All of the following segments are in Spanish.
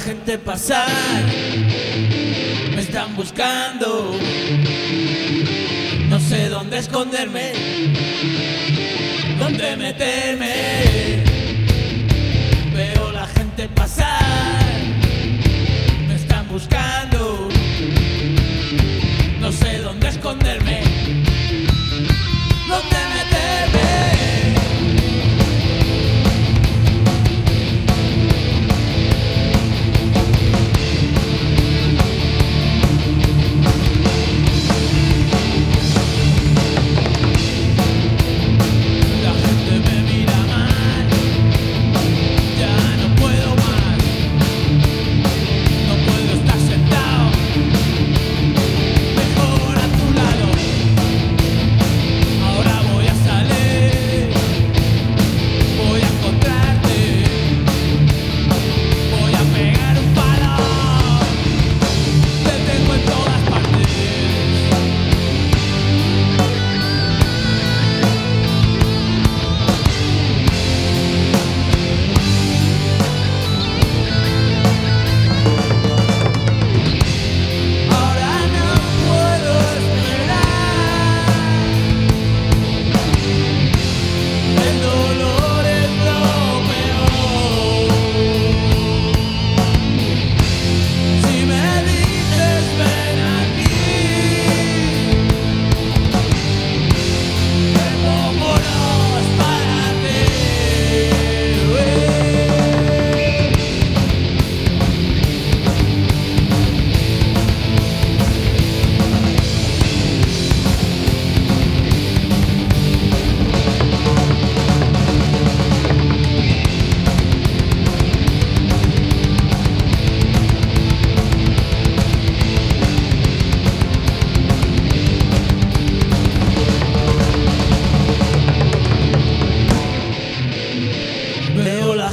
gente pasar, me están buscando, no sé dónde esconderme, dónde meterme.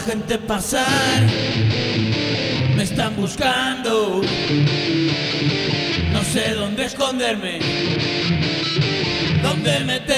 gente pasar, me están buscando, no sé dónde esconderme, dónde meter.